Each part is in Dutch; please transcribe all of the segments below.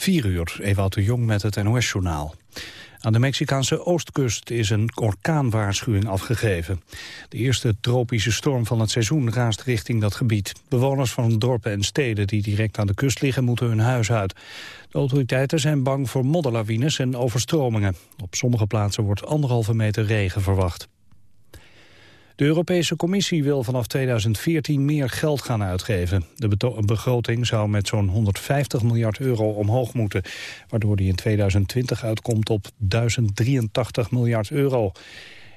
4 uur, Ewout de Jong met het NOS-journaal. Aan de Mexicaanse oostkust is een orkaanwaarschuwing afgegeven. De eerste tropische storm van het seizoen raast richting dat gebied. Bewoners van dorpen en steden die direct aan de kust liggen moeten hun huis uit. De autoriteiten zijn bang voor modderlawines en overstromingen. Op sommige plaatsen wordt anderhalve meter regen verwacht. De Europese Commissie wil vanaf 2014 meer geld gaan uitgeven. De begroting zou met zo'n 150 miljard euro omhoog moeten... waardoor die in 2020 uitkomt op 1083 miljard euro.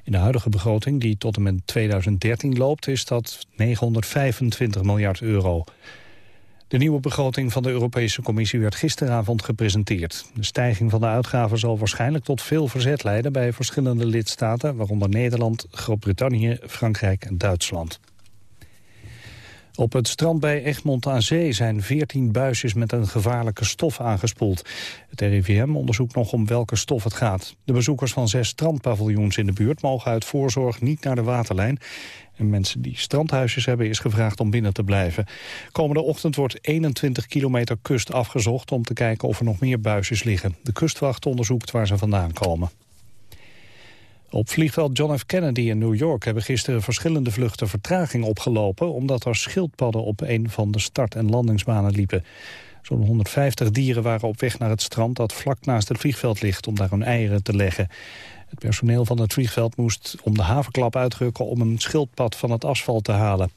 In de huidige begroting, die tot en met 2013 loopt... is dat 925 miljard euro. De nieuwe begroting van de Europese Commissie werd gisteravond gepresenteerd. De stijging van de uitgaven zal waarschijnlijk tot veel verzet leiden bij verschillende lidstaten, waaronder Nederland, Groot-Brittannië, Frankrijk en Duitsland. Op het strand bij Egmond aan Zee zijn 14 buisjes met een gevaarlijke stof aangespoeld. Het RIVM onderzoekt nog om welke stof het gaat. De bezoekers van zes strandpaviljoens in de buurt mogen uit voorzorg niet naar de waterlijn. En mensen die strandhuisjes hebben is gevraagd om binnen te blijven. Komende ochtend wordt 21 kilometer kust afgezocht om te kijken of er nog meer buisjes liggen. De kustwacht onderzoekt waar ze vandaan komen. Op vliegveld John F. Kennedy in New York hebben gisteren verschillende vluchten vertraging opgelopen... omdat er schildpadden op een van de start- en landingsbanen liepen. Zo'n 150 dieren waren op weg naar het strand dat vlak naast het vliegveld ligt... om daar hun eieren te leggen. Het personeel van het vliegveld moest om de havenklap uitrukken... om een schildpad van het asfalt te halen.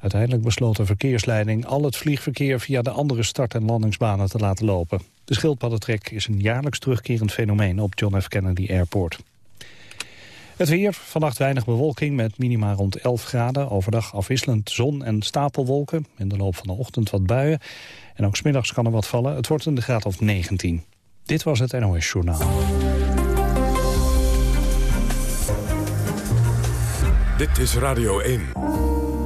Uiteindelijk besloot de verkeersleiding al het vliegverkeer... via de andere start- en landingsbanen te laten lopen. De schildpaddentrek is een jaarlijks terugkerend fenomeen op John F. Kennedy Airport. Het weer, vannacht weinig bewolking met minima rond 11 graden. Overdag afwisselend zon en stapelwolken. In de loop van de ochtend wat buien. En ook smiddags kan er wat vallen. Het wordt de graad of 19. Dit was het NOS Journaal. Dit is Radio 1.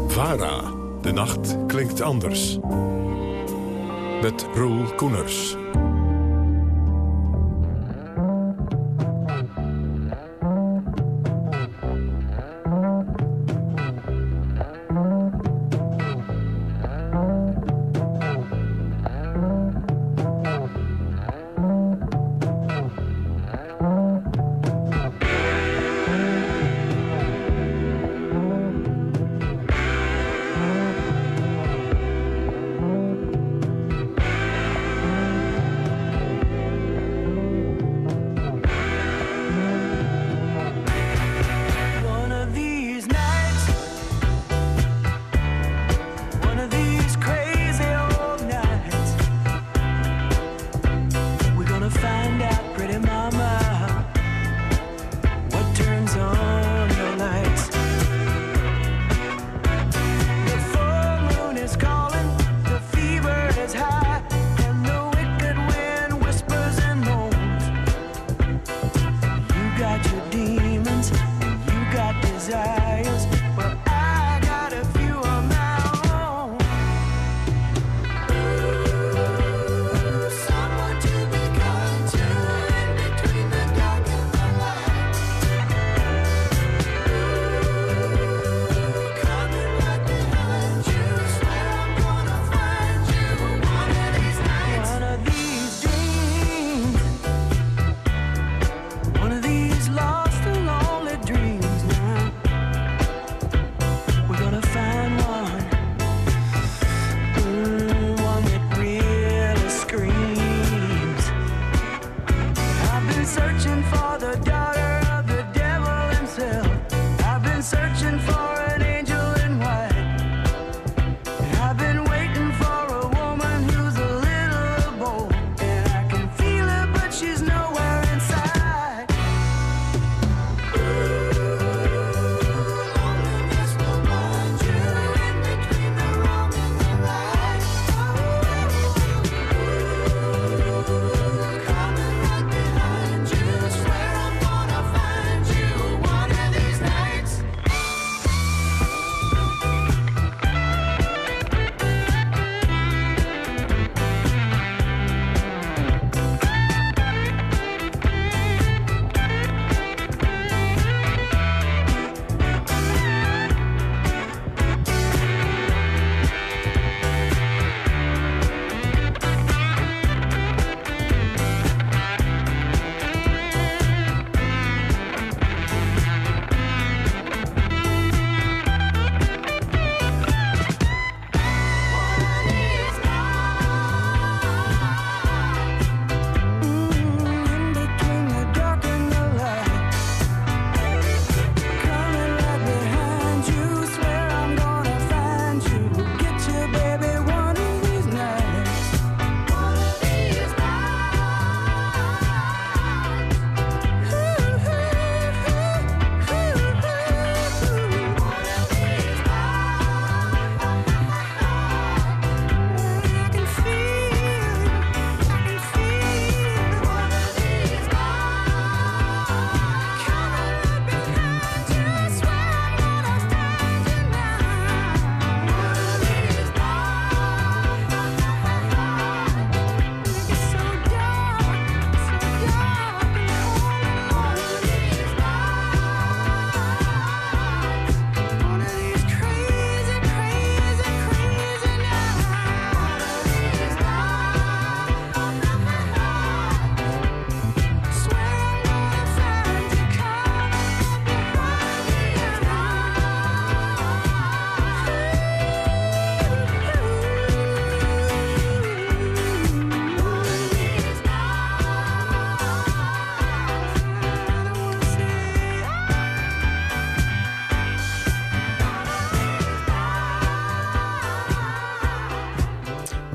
VARA. De nacht klinkt anders. Met Roel Koeners.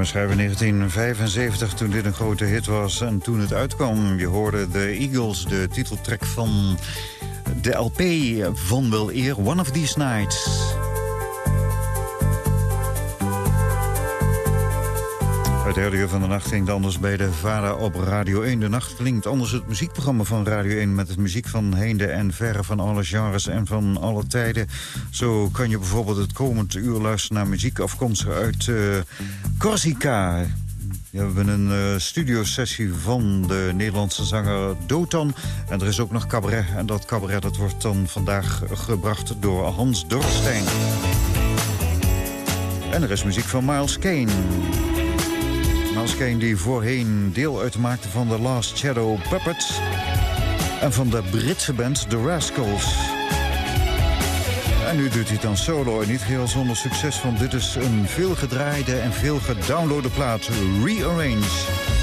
Schrijven 1975 toen dit een grote hit was en toen het uitkwam. Je hoorde de Eagles, de titeltrack van de LP van wel eer One of These Nights. Het derde uur van de nacht klinkt anders bij de VARA op Radio 1. De nacht klinkt anders het muziekprogramma van Radio 1... met het muziek van heinde en verre van alle genres en van alle tijden. Zo kan je bijvoorbeeld het komend uur luisteren naar muziek afkomstig uit uh, Corsica... we hebben een uh, studiosessie van de Nederlandse zanger Dotan. En er is ook nog cabaret. En dat cabaret dat wordt dan vandaag gebracht door Hans Dorstein. En er is muziek van Miles Kane. Miles Kane die voorheen deel uitmaakte van de Last Shadow Puppets... en van de Britse band The Rascals. En nu doet hij het dan solo en niet heel zonder succes... want dit is een veel gedraaide en veel gedownloade plaat, Rearrange.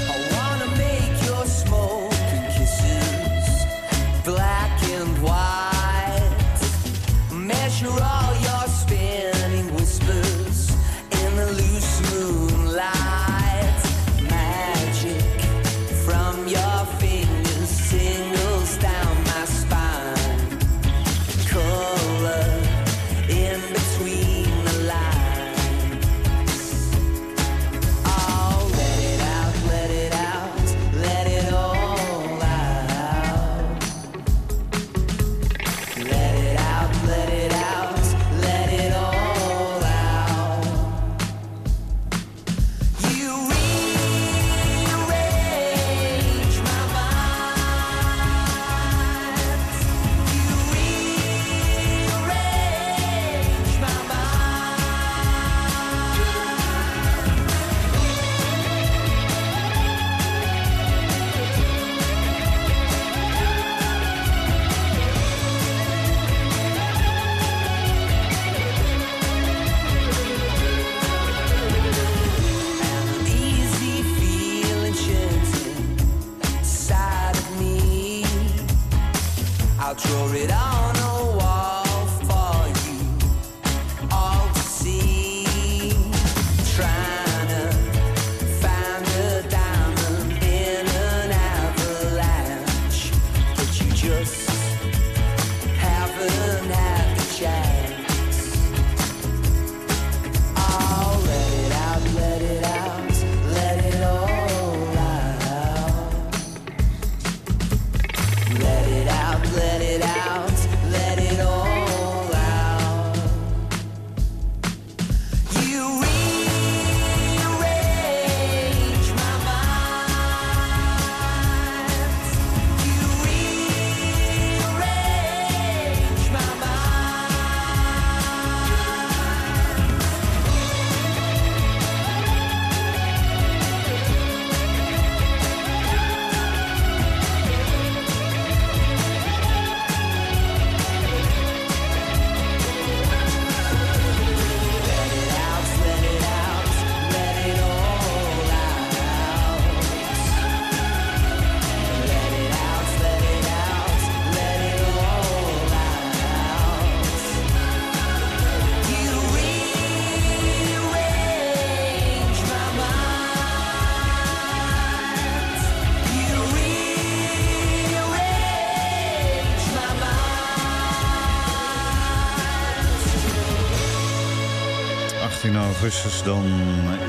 Augustus dan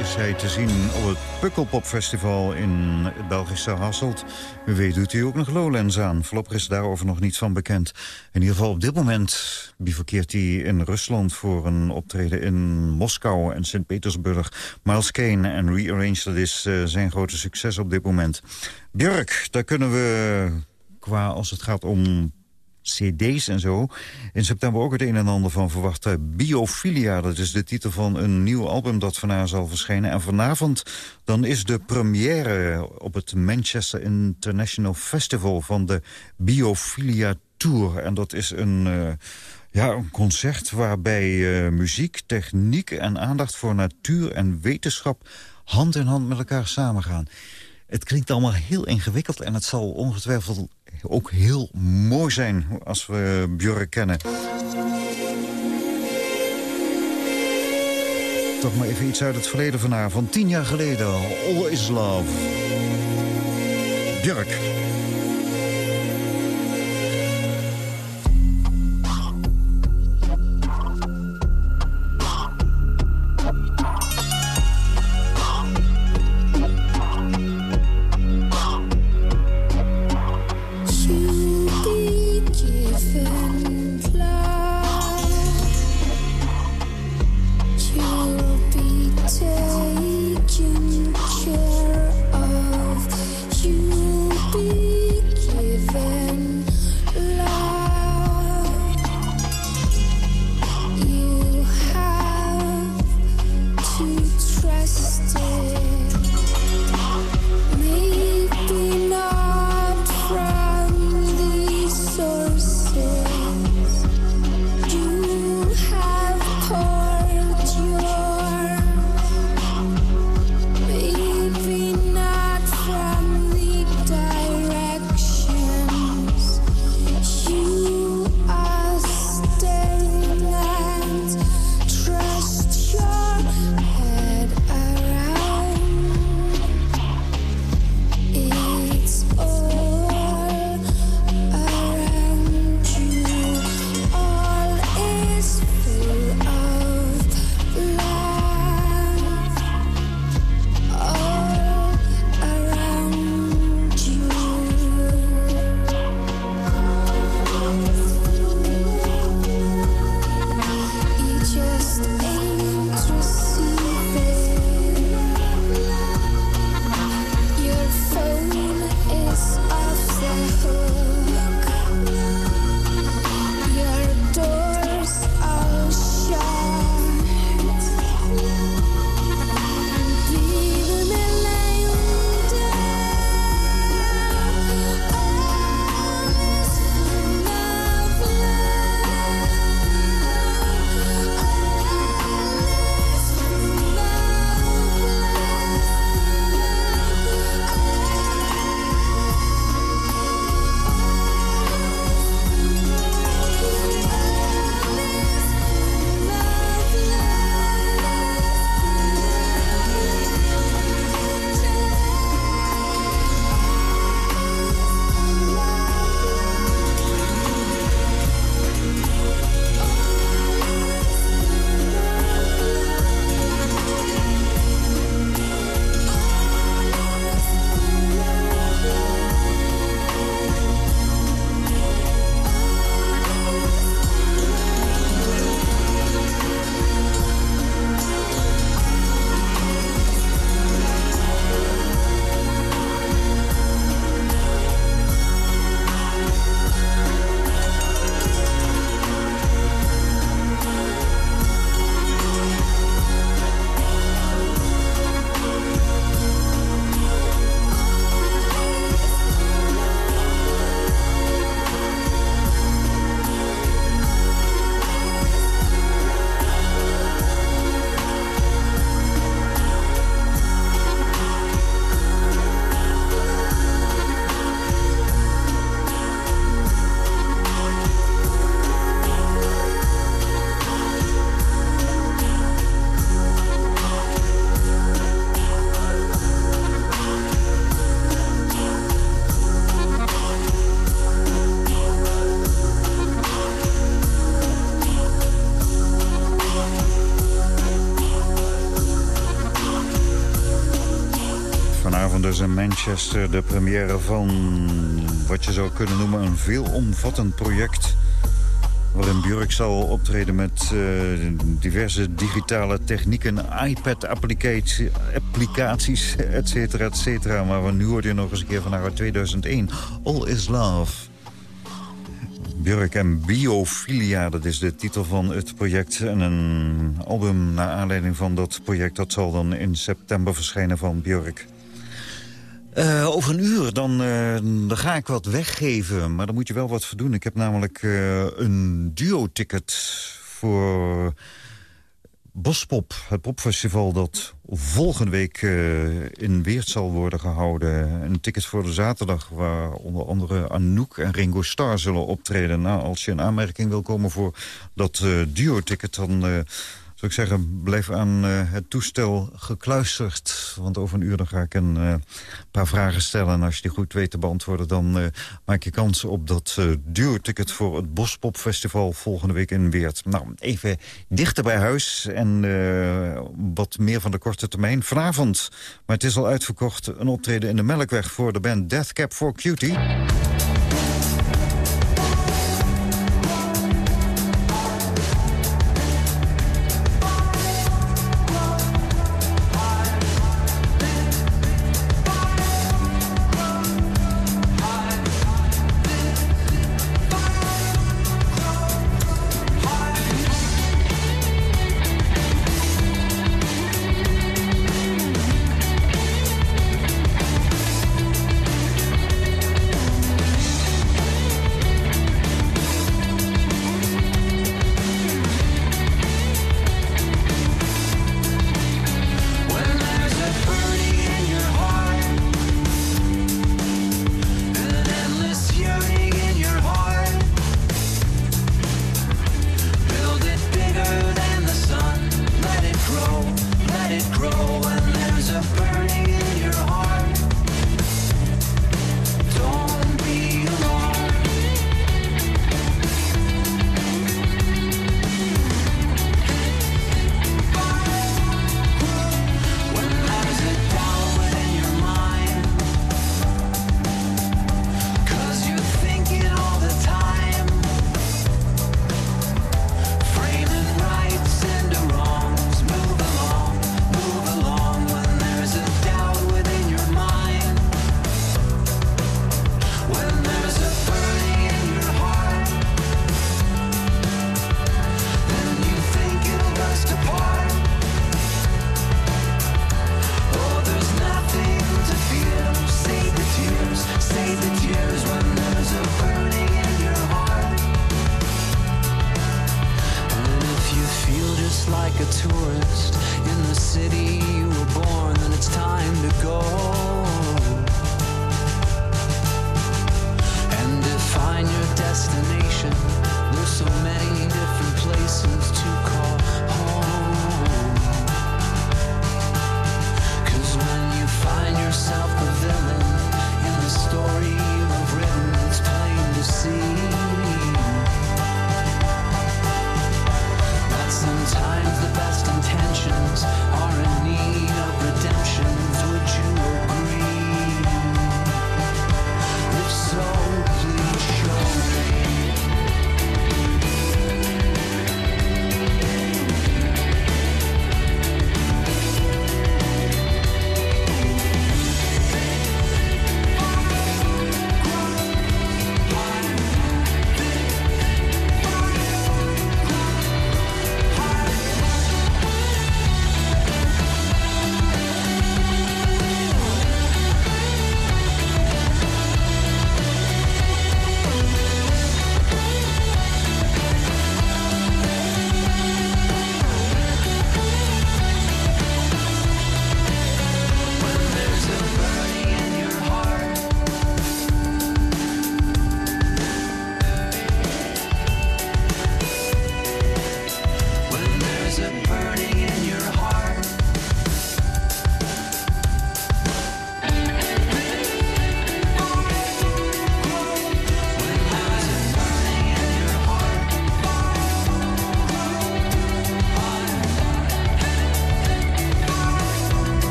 is hij te zien op het Pukkelpop-festival in het Belgische Hasselt. Wie weet doet hij ook nog Lowlands aan. Voorlopig is daarover nog niets van bekend. In ieder geval op dit moment bivakkeert hij in Rusland... voor een optreden in Moskou en Sint-Petersburg. Miles Kane en Rearrange, dat is eh, zijn grote succes op dit moment. Björk, daar kunnen we qua als het gaat om cd's en zo. In september ook het een en ander van verwachten. Biophilia, dat is de titel van een nieuw album dat vanavond zal verschijnen. En vanavond dan is de première op het Manchester International Festival... van de Biophilia Tour. En dat is een... Uh, ja, een concert waarbij uh, muziek, techniek en aandacht voor natuur en wetenschap... hand in hand met elkaar samengaan. Het klinkt allemaal heel ingewikkeld en het zal ongetwijfeld ook heel mooi zijn als we Björk kennen. Toch maar even iets uit het verleden van haar. Van tien jaar geleden. All is Love. Björk. Manchester de première van wat je zou kunnen noemen een veelomvattend project. Waarin Björk zal optreden met uh, diverse digitale technieken, iPad-applicaties, et cetera, et cetera. Maar nu hoort je nog eens een keer van haar 2001, All is Love. Björk en Biofilia, dat is de titel van het project. En een album naar aanleiding van dat project... dat zal dan in september verschijnen van Björk. Uh, over een uur, dan, uh, dan ga ik wat weggeven. Maar dan moet je wel wat voor doen. Ik heb namelijk uh, een duo-ticket voor Bospop. Het popfestival dat volgende week in Weert zal worden gehouden. Een ticket voor de zaterdag waar onder andere Anouk en Ringo Starr zullen optreden. Nou, als je een aanmerking wil komen voor dat duo-ticket... dan zou ik zeggen, blijf aan uh, het toestel gekluisterd. Want over een uur dan ga ik een uh, paar vragen stellen. En als je die goed weet te beantwoorden... dan uh, maak je kans op dat duurticket voor het Bospopfestival... volgende week in Weert. Nou, even dichter bij huis en wat meer van de korte termijn. Vanavond, maar het is al uitverkocht... een optreden in de Melkweg voor de band Death Cap for Cutie...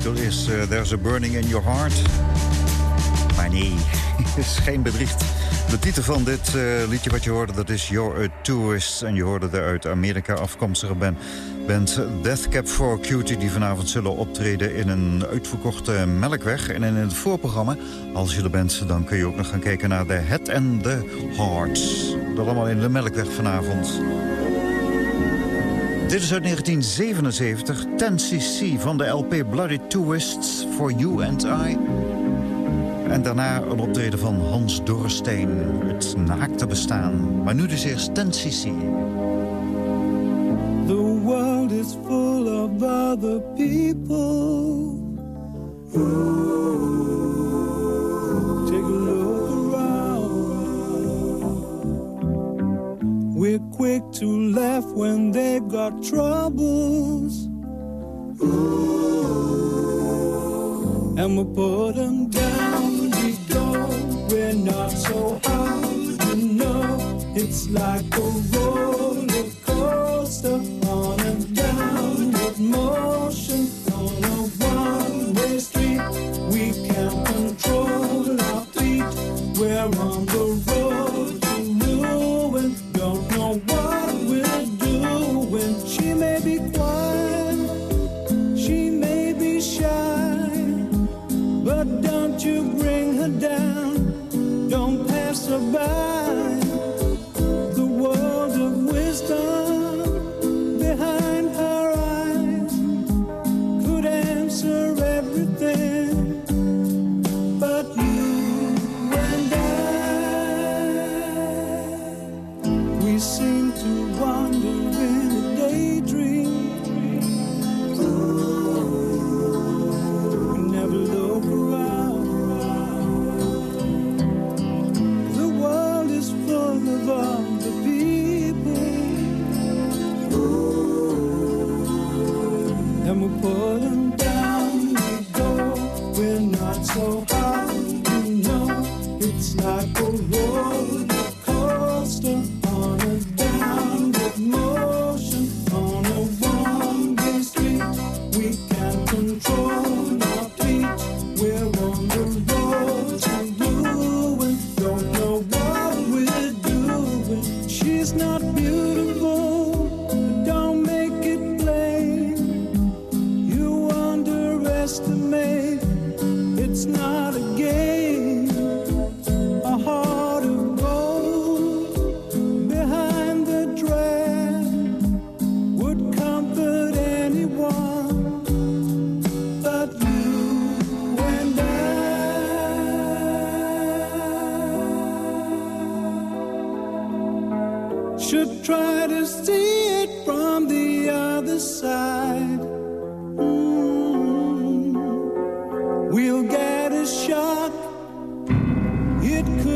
titel is uh, There's a Burning in Your Heart. Maar nee, is geen bedriegt. De titel van dit uh, liedje wat je hoorde, dat is You're a Tourist. En je hoorde de uit Amerika afkomstige band, band Death Cap for Cutie... die vanavond zullen optreden in een uitverkochte Melkweg. En in het voorprogramma, als je er bent... dan kun je ook nog gaan kijken naar de Head and the Heart. Dat allemaal in de Melkweg vanavond. Dit is uit 1977, 10cc van de LP Bloody Twists for You and I. En daarna een optreden van Hans Dorrestein, het naakte bestaan. Maar nu dus eerst Ten CC. The world is full of other people. We're quick to laugh when they've got troubles. And we put them down, we go. We're not so hard, you know. It's like a roller coaster on and down with motion on a one-way street. We can't control our feet. We're on the road Don't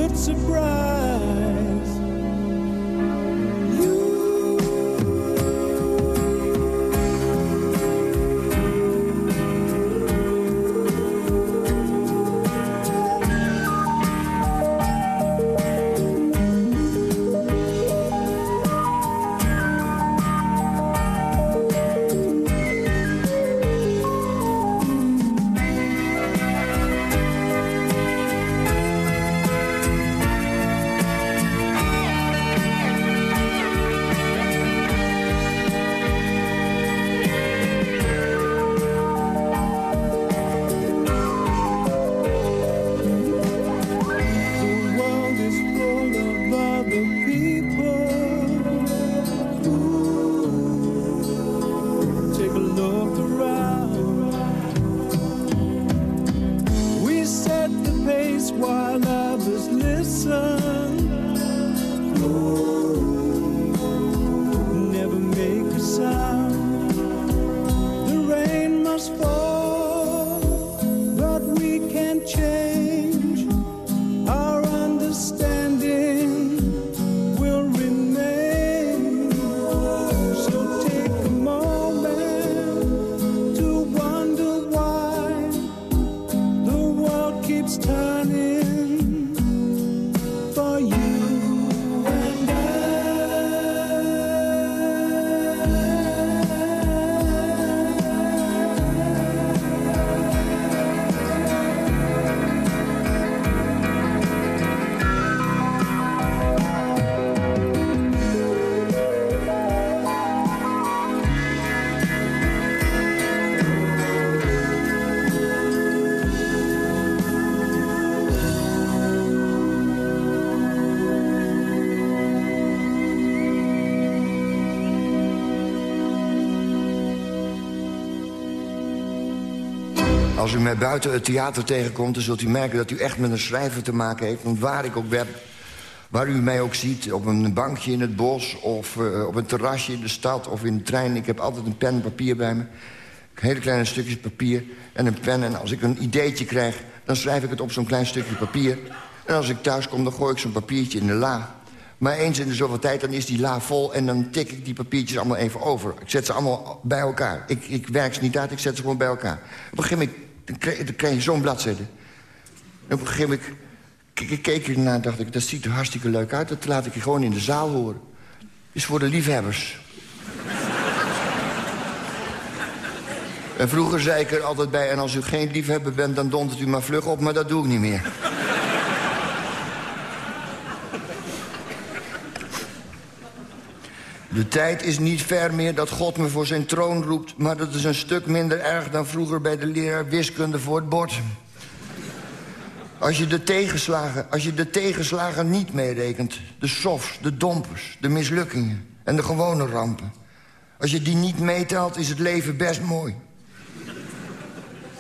it's a bright Als u mij buiten het theater tegenkomt... dan zult u merken dat u echt met een schrijver te maken heeft. Want waar ik ook ben, waar u mij ook ziet... op een bankje in het bos of uh, op een terrasje in de stad of in de trein... ik heb altijd een pen en papier bij me. Hele kleine stukjes papier en een pen. En als ik een ideetje krijg, dan schrijf ik het op zo'n klein stukje papier. En als ik thuis kom, dan gooi ik zo'n papiertje in de la. Maar eens in de zoveel tijd, dan is die la vol... en dan tik ik die papiertjes allemaal even over. Ik zet ze allemaal bij elkaar. Ik, ik werk ze niet uit, ik zet ze gewoon bij elkaar. Op een gegeven moment dan krijg, je zo'n bladzijde. En op een gegeven moment ik keek ernaar en dacht ik... dat ziet er hartstikke leuk uit, dat laat ik je gewoon in de zaal horen. Is voor de liefhebbers. en vroeger zei ik er altijd bij... en als u geen liefhebber bent, dan dondert u maar vlug op... maar dat doe ik niet meer. De tijd is niet ver meer dat God me voor zijn troon roept... maar dat is een stuk minder erg dan vroeger bij de leraar wiskunde voor het bord. Als je de tegenslagen, als je de tegenslagen niet meerekent... de softs, de dompers, de mislukkingen en de gewone rampen... als je die niet meetelt, is het leven best mooi.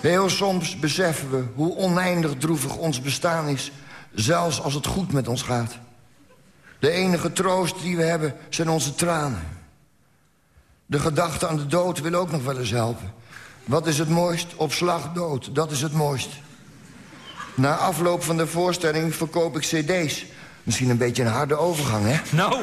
Heel soms beseffen we hoe oneindig droevig ons bestaan is... zelfs als het goed met ons gaat. De enige troost die we hebben zijn onze tranen. De gedachte aan de dood wil ook nog wel eens helpen. Wat is het mooist? Op slag dood, dat is het mooist. Na afloop van de voorstelling verkoop ik cd's. Misschien een beetje een harde overgang, hè? Nou...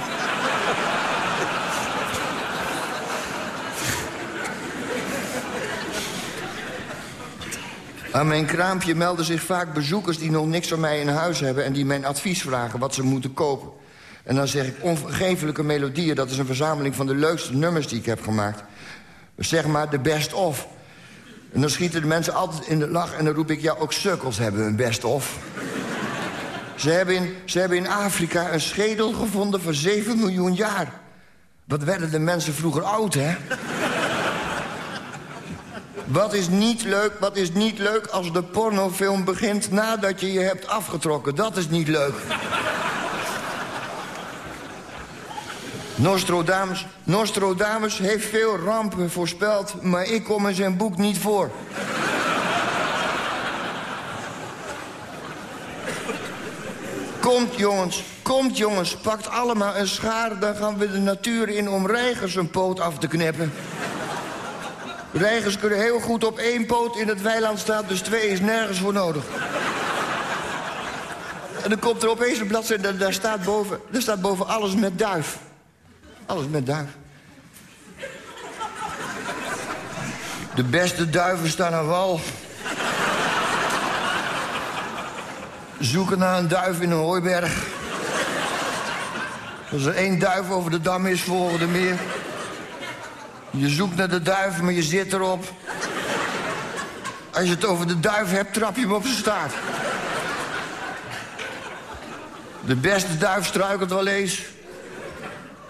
Aan mijn kraampje melden zich vaak bezoekers die nog niks van mij in huis hebben... en die mijn advies vragen wat ze moeten kopen. En dan zeg ik onvergeeflijke melodieën. Dat is een verzameling van de leukste nummers die ik heb gemaakt. Zeg maar de best of. En dan schieten de mensen altijd in de lach en dan roep ik... ja, ook sukkels hebben een best of. ze, hebben in, ze hebben in Afrika een schedel gevonden van 7 miljoen jaar. Wat werden de mensen vroeger oud, hè? Wat is niet leuk, wat is niet leuk als de pornofilm begint nadat je je hebt afgetrokken? Dat is niet leuk. Nostradamus, Nostradamus heeft veel rampen voorspeld, maar ik kom in zijn boek niet voor. Komt jongens, komt jongens, pakt allemaal een schaar... dan gaan we de natuur in om reigers een poot af te knippen. Reigers kunnen heel goed op één poot in het weiland staan... dus twee is nergens voor nodig. En dan komt er opeens een bladzijde, daar staat boven, daar staat boven alles met duif. Alles met duif. De beste duiven staan aan wal. Zoeken naar een duif in een hooiberg. Als er één duif over de dam is, volgen er meer. Je zoekt naar de duif, maar je zit erop. Als je het over de duif hebt, trap je hem op zijn staart. De beste duif struikelt wel eens.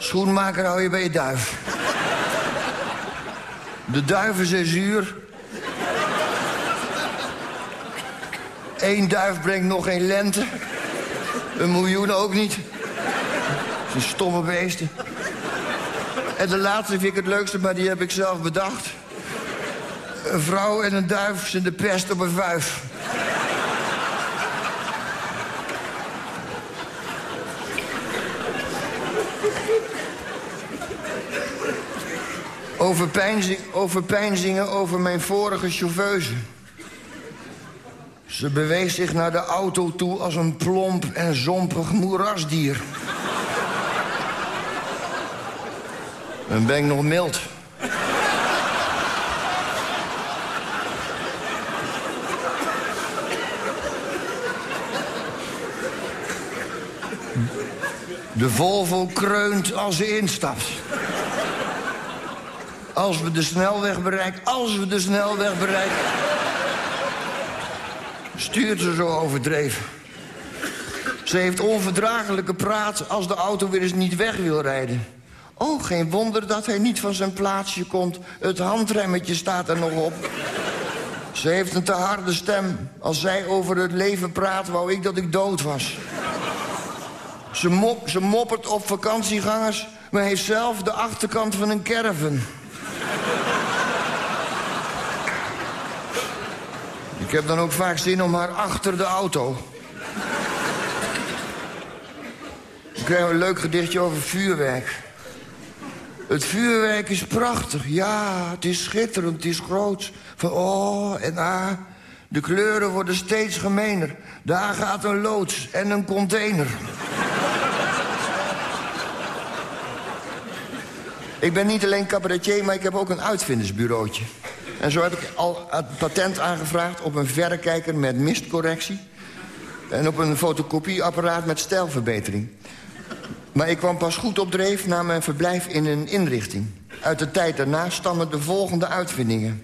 Schoenmaker hou je bij je duif. De duiven zijn zuur. Eén duif brengt nog geen lente. Een miljoen ook niet. Ze stomme beesten. En de laatste vind ik het leukste, maar die heb ik zelf bedacht. Een vrouw en een duif zijn de pest op een vuif. Over, pijnzing, over pijnzingen over mijn vorige chauffeuse. Ze beweegt zich naar de auto toe als een plomp en zompig moerasdier. En ben ik nog mild. De Volvo kreunt als ze instapt. Als we de snelweg bereiken, als we de snelweg bereiken... stuurt ze zo overdreven. Ze heeft onverdraaglijke praat als de auto weer eens niet weg wil rijden. Oh, geen wonder dat hij niet van zijn plaatsje komt. Het handremmetje staat er nog op. Ze heeft een te harde stem. Als zij over het leven praat, wou ik dat ik dood was. Ze, mop, ze moppert op vakantiegangers... maar heeft zelf de achterkant van een caravan. Ik heb dan ook vaak zin om haar achter de auto. Ik krijg een leuk gedichtje over vuurwerk. Het vuurwerk is prachtig, ja, het is schitterend, het is groot. Van oh en ah, de kleuren worden steeds gemener. Daar gaat een loods en een container. ik ben niet alleen cabaretier, maar ik heb ook een uitvindersbureautje. En zo heb ik al het patent aangevraagd op een verrekijker met mistcorrectie... en op een fotocopieapparaat met stijlverbetering. Maar ik kwam pas goed op dreef na mijn verblijf in een inrichting. Uit de tijd daarna stammen de volgende uitvindingen.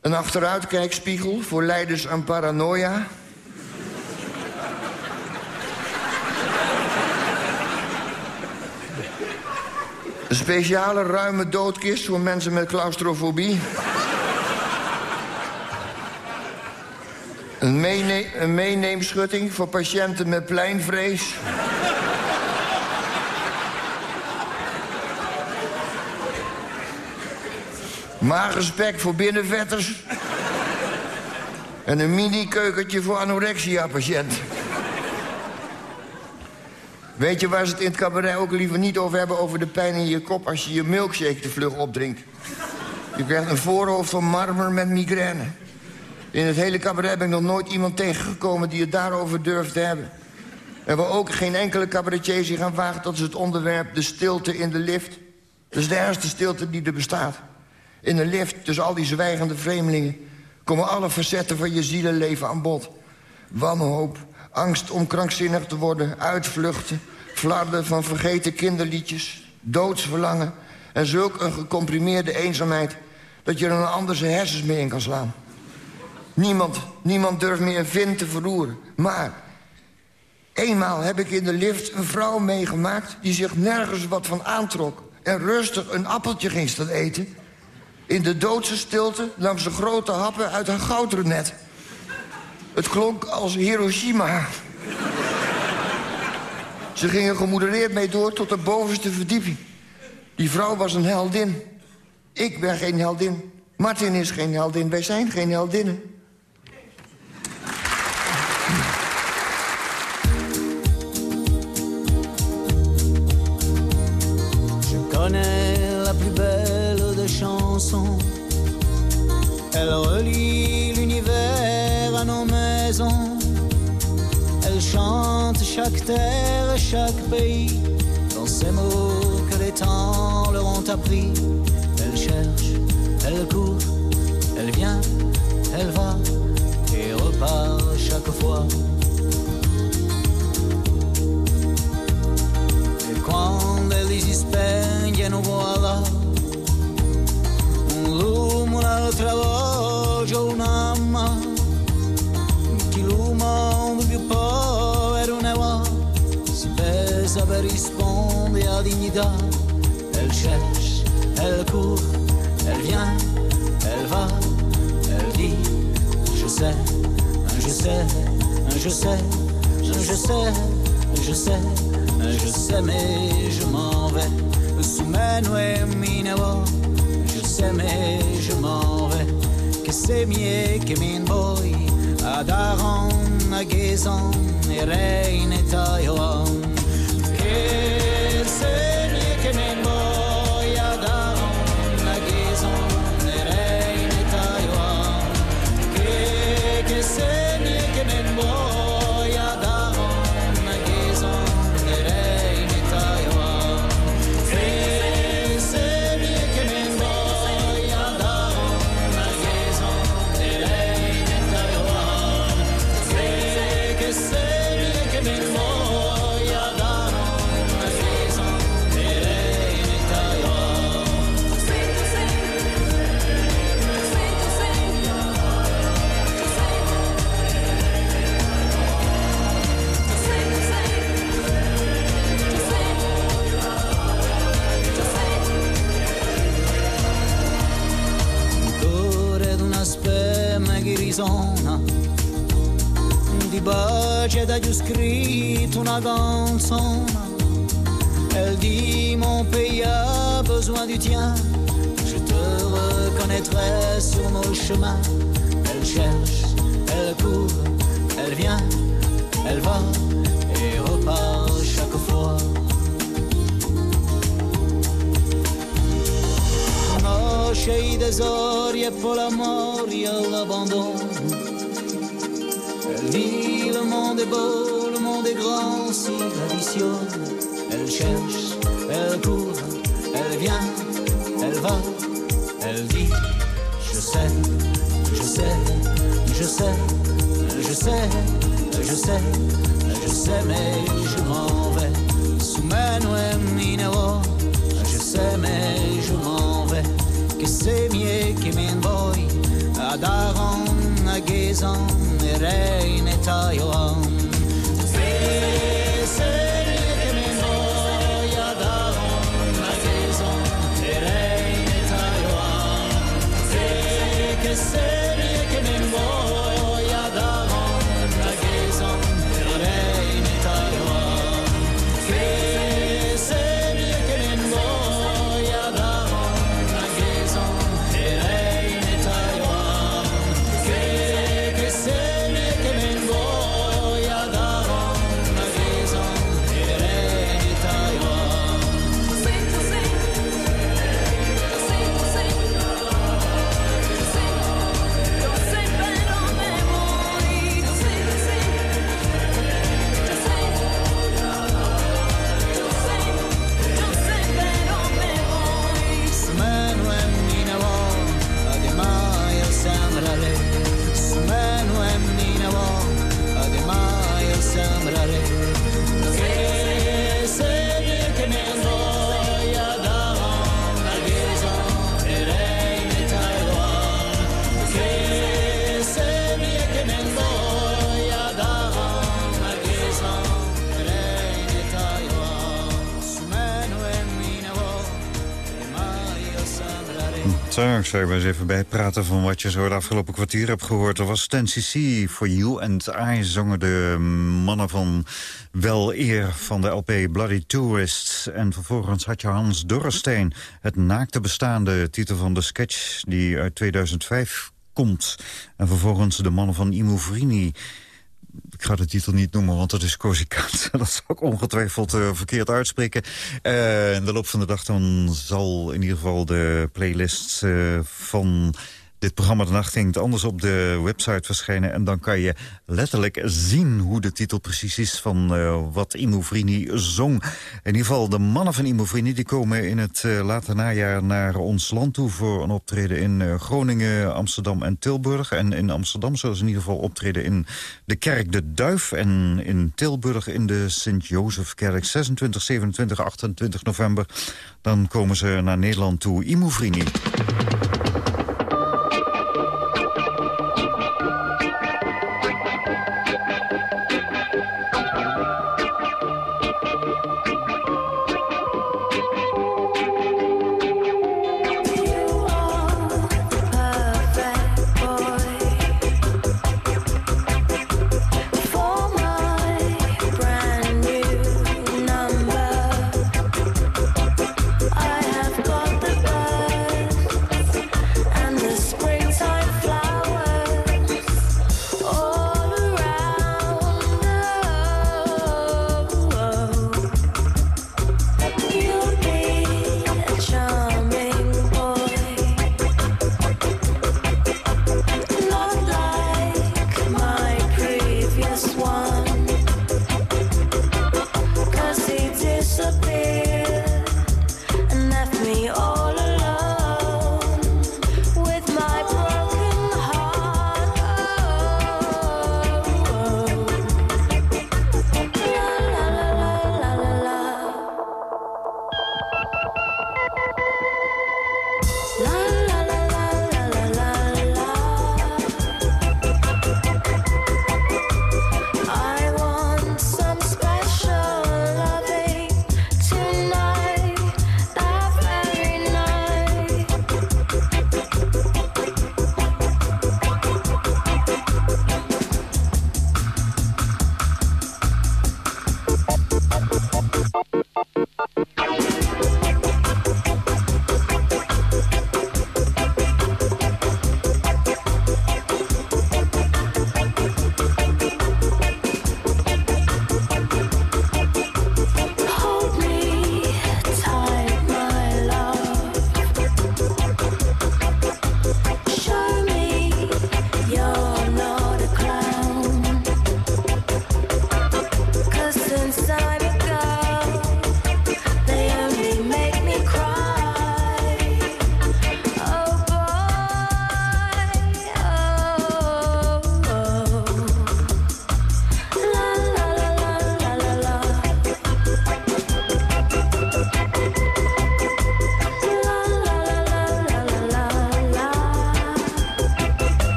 Een achteruitkijkspiegel voor leiders aan paranoia... Een speciale ruime doodkist voor mensen met claustrofobie. Een, meene een meeneemschutting voor patiënten met pleinvrees. Magerspek voor binnenvetters. En een mini-keukentje voor anorexia-patiënten. Weet je waar ze het in het cabaret ook liever niet over hebben... over de pijn in je kop als je je milkshake te vlug opdrinkt? Je krijgt een voorhoofd van marmer met migraine. In het hele cabaret ben ik nog nooit iemand tegengekomen... die het daarover durft te hebben. Er wil ook geen enkele cabaretier zich aan wagen... tot het onderwerp de stilte in de lift. Dat is de ergste stilte die er bestaat. In een lift, tussen al die zwijgende vreemdelingen... komen alle facetten van je zielenleven aan bod. Wanhoop, angst om krankzinnig te worden, uitvluchten... flarden van vergeten kinderliedjes, doodsverlangen... en zulk een gecomprimeerde eenzaamheid... dat je er een ander zijn hersens mee in kan slaan. Niemand, niemand durft meer een vin te verroeren. Maar eenmaal heb ik in de lift een vrouw meegemaakt... die zich nergens wat van aantrok... en rustig een appeltje ging staan eten... In de doodse stilte nam ze grote happen uit haar goudrenet. Het klonk als Hiroshima. Ze gingen gemodereerd mee door tot de bovenste verdieping. Die vrouw was een heldin. Ik ben geen heldin. Martin is geen heldin. Wij zijn geen heldinnen. Je la plus belle des chansons. Elle relie Elle chante chaque terre chaque pays. Dans ces mots que les temps leur ont appris. Elle cherche, elle court, elle vient, elle va et repart chaque fois. E quando spegne non vuole un lume, un'amma l'uomo più povero ne va si pesa per rispondere a dignità elle cherche, elle court, elle vient, elle va elle dit je sais, je sais, je sais, je sais, je sais, je sais, mais je m'en vais. Su meno e mi je sais, mais je m'en vais. Che se mie che min voi, ad aron, a gezon, e rein e taioan. Che se mie che min Meno Zo, ik zou je maar eens even bijpraten van wat je zo het afgelopen kwartier hebt gehoord. Er was 10cc for You and I, zongen de mannen van Wel Eer van de LP Bloody Tourists. En vervolgens had je Hans Dorresteen, het naakte bestaande titel van de sketch die uit 2005 komt. En vervolgens de mannen van Imovrini ik ga de titel niet noemen, want dat is Corsicaans. Dat zou ik ongetwijfeld eh, verkeerd uitspreken. Eh, in de loop van de dag dan zal in ieder geval de playlist eh, van dit programma De Nacht Hinkt anders op de website verschijnen. En dan kan je letterlijk zien hoe de titel precies is van eh, wat Imovrini zong. In ieder geval, de mannen van Imovrini die komen in het eh, late najaar naar ons land toe... voor een optreden in eh, Groningen, Amsterdam en Tilburg. En in Amsterdam zullen ze in ieder geval optreden in de kerk De Duif... en in Tilburg in de Sint-Jozefkerk 26, 27, 28 november. Dan komen ze naar Nederland toe. Imovrini.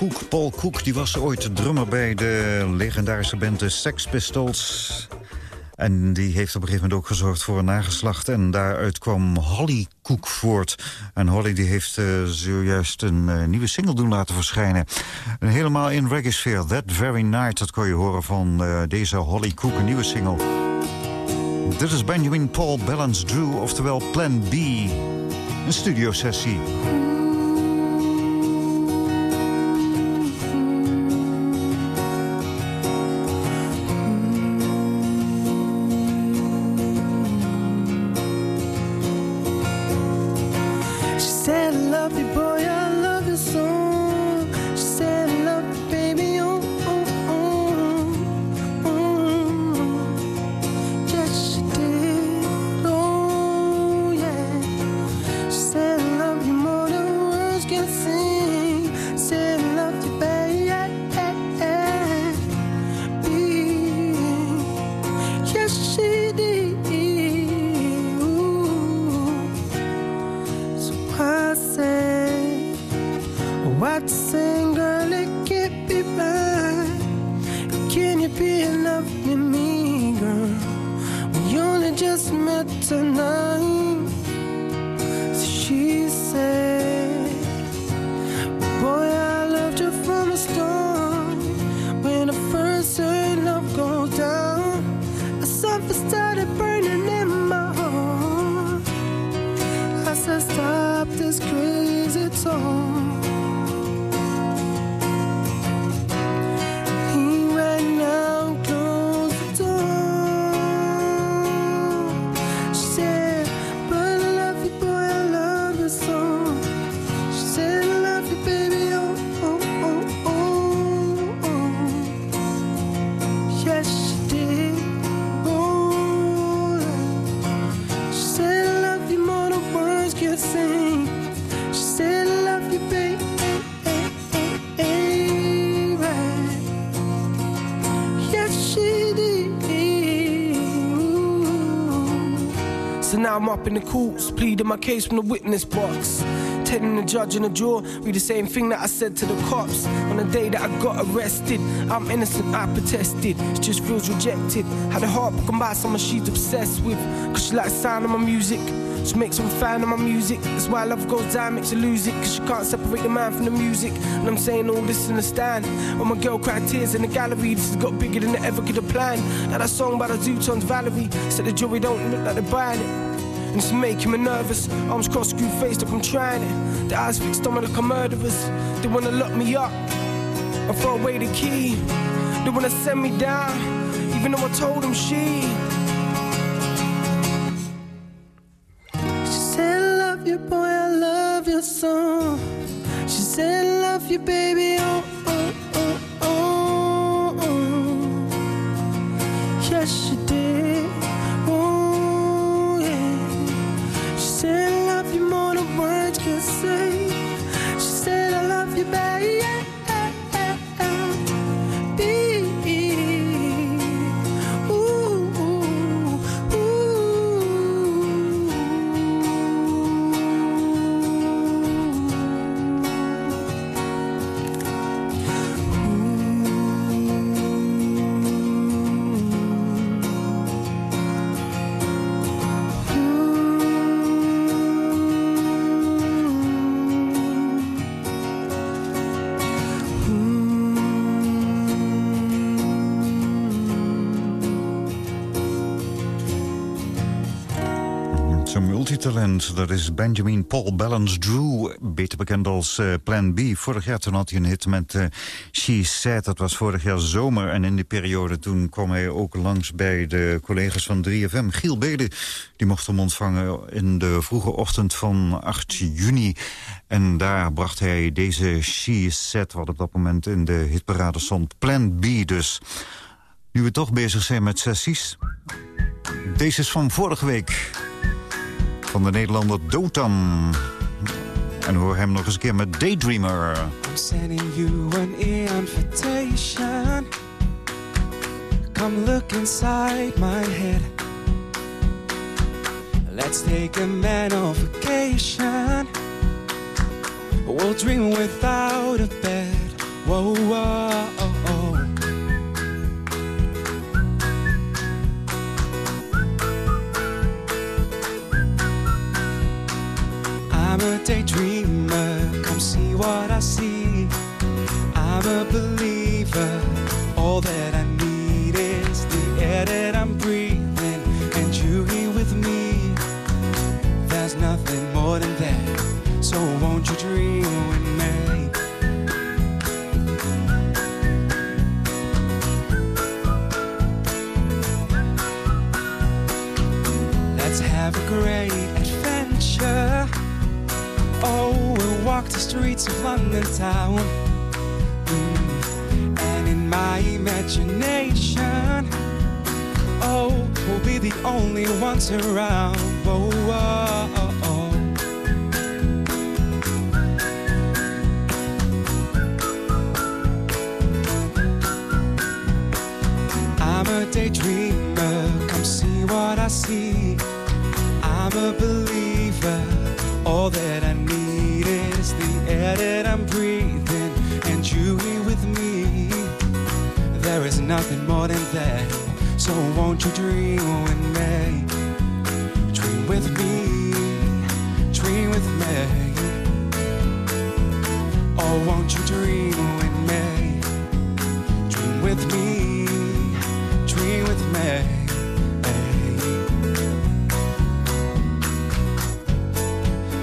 Cook. Paul Cook die was ooit drummer bij de legendarische band de Sex Pistols. En die heeft op een gegeven moment ook gezorgd voor een nageslacht. En daaruit kwam Holly Cook voort. En Holly die heeft uh, zojuist een uh, nieuwe single doen laten verschijnen. En helemaal in reggae sfeer. That Very Night, dat kon je horen van uh, deze Holly Cook, een nieuwe single. Dit is Benjamin Paul Balance Drew, oftewel Plan B. Een studiosessie. I'm up in the courts, pleading my case from the witness box. Telling the judge and the juror, read the same thing that I said to the cops on the day that I got arrested. I'm innocent, I protested, it just feels rejected. Had a heart broken by someone she's obsessed with, cause she likes the sound of my music. She makes a fan of my music. That's why love goes down, makes her lose it. Cause she can't separate the man from the music. And I'm saying all this in the stand. When my girl cried tears in the gallery, this has got bigger than I ever could have planned. Now that song by the Zootons Valerie said the jury don't look like they're buying it. And it's making me nervous. Arms crossed, screw faced, like I'm trying it. The eyes fixed on me like I'm murderers. They wanna lock me up and throw away the key. They wanna send me down, even though I told them she. She said, I love you, boy, I love your song. She said, I love you, baby, Zo'n multitalent, dat is Benjamin Paul Balance Drew, beter bekend als eh, Plan B. Vorig jaar toen had hij een hit met eh, She Said, dat was vorig jaar zomer. En in die periode toen kwam hij ook langs bij de collega's van 3FM. Giel Bede, die mocht hem ontvangen in de vroege ochtend van 8 juni. En daar bracht hij deze She Said, wat op dat moment in de hitparade stond. Plan B dus. Nu we toch bezig zijn met sessies. Deze is van vorige week van de Nederlander Dotan. En hoor hem nog eens een keer met Daydreamer. I'm sending you an invitation. Come look inside my head. Let's take a mental vacation. We'll dream without a bed. Whoa, whoa, I'm a daydreamer, come see what I see. I'm a believer, all that I need is the air that I'm breathing, and you here with me. There's nothing more than that, walk the streets of London town. Mm, And in my imagination, oh, we'll be the only ones around. Oh, oh. Nothing more than that, so won't you dream with me? Dream with me, dream with me. Oh, won't you dream with me? Dream with me, dream with me.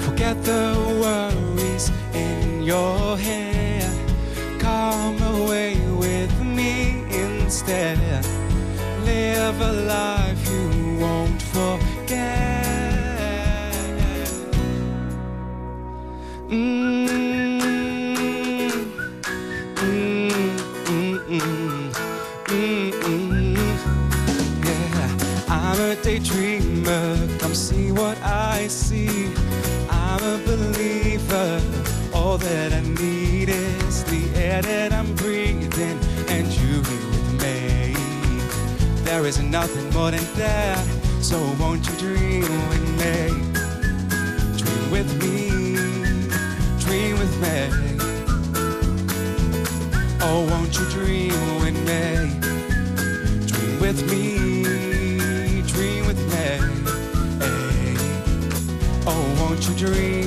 Forget the worries in your head. Live a life Is nothing more than that. So won't you dream with me? Dream with me. Dream with me. Oh, won't you dream with me? Dream with me, dream with me. Hey. Oh, won't you dream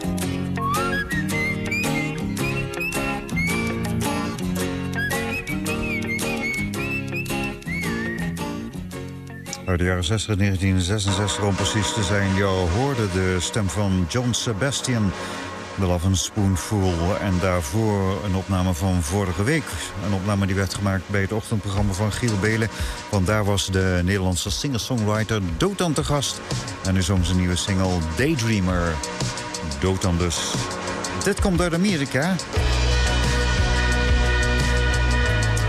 De jaren 60, 1966 om precies te zijn. Je hoorde de stem van John Sebastian, The Love and Spoonful. En daarvoor een opname van vorige week. Een opname die werd gemaakt bij het ochtendprogramma van Giel Belen. Want daar was de Nederlandse singer-songwriter Dotan te gast. En nu zong zijn nieuwe single Daydreamer. Dotan dus. Dit komt uit Amerika.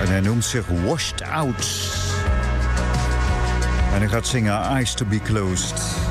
En hij noemt zich Washed Out. En hij gaat zingen Eyes to be Closed.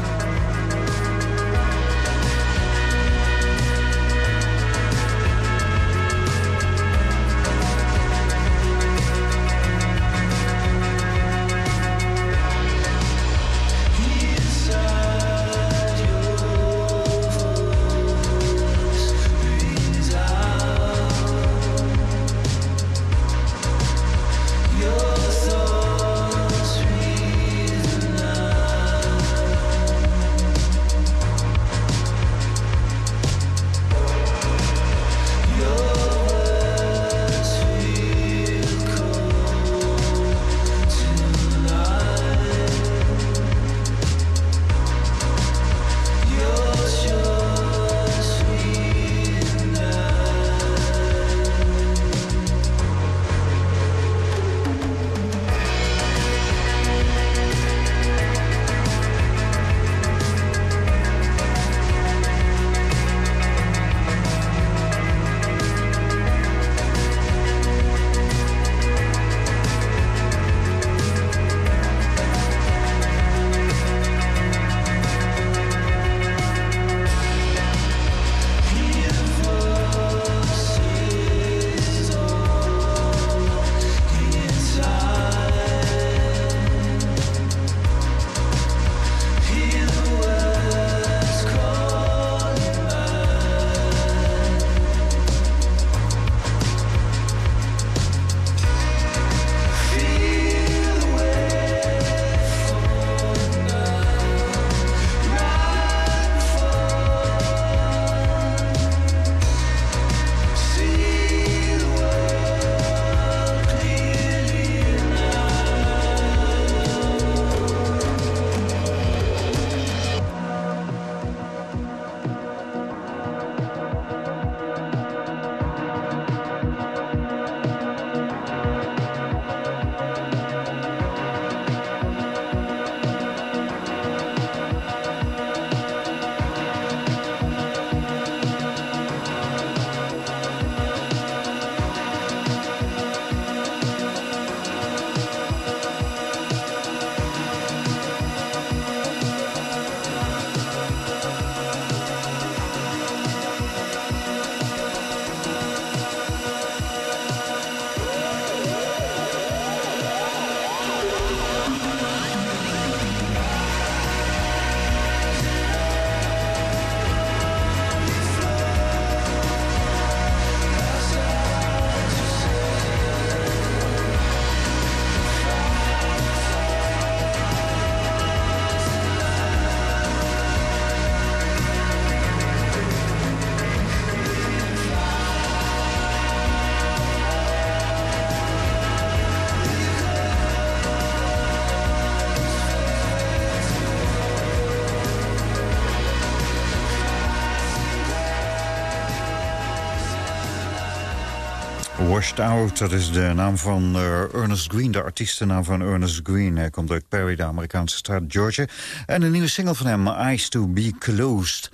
Washed Out, dat is de naam van uh, Ernest Green, de artiestennaam van Ernest Green. Hij komt uit Perry, de Amerikaanse staat Georgia. En een nieuwe single van hem, Eyes to be Closed.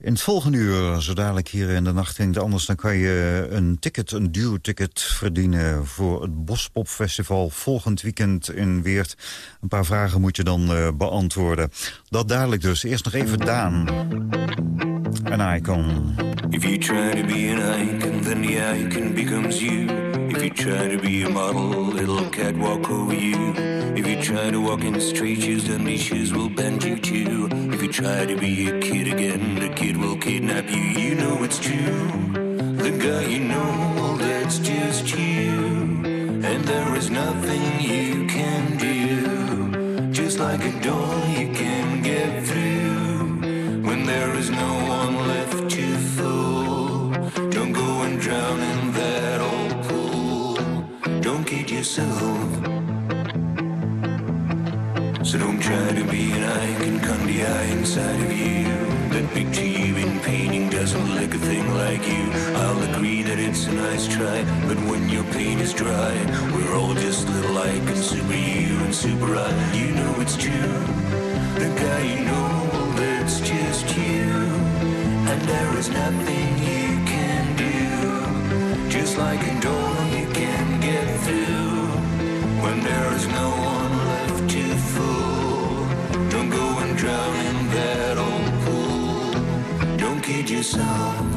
In het volgende uur, zo dadelijk hier in de nacht klinkt anders... dan kan je een ticket, een duo-ticket verdienen... voor het Bospop-festival volgend weekend in Weert. Een paar vragen moet je dan uh, beantwoorden. Dat dadelijk dus. Eerst nog even Daan. Een icon. If you try to be an icon, then the icon becomes you. If you try to be a model, it'll catwalk over you. If you try to walk in straight shoes, then these shoes will bend you too. If you try to be a kid again, the kid will kidnap you. You know it's true. The guy you know, that's just you. And there is nothing you can do. Just like a door you can get through. When there is no one left to fool, don't go and drown in that old pool. Don't kid yourself. So don't try to be an and candy eye inside of you. That picture you in painting doesn't look a thing like you. I'll agree that it's a nice try, but when your paint is dry, we're all just little and super you and super I. You know it's true. The guy you know that's you, and there is nothing you can do. Just like a door you can get through when there is no one left to fool. Don't go and drown in that old pool. Don't kid yourself.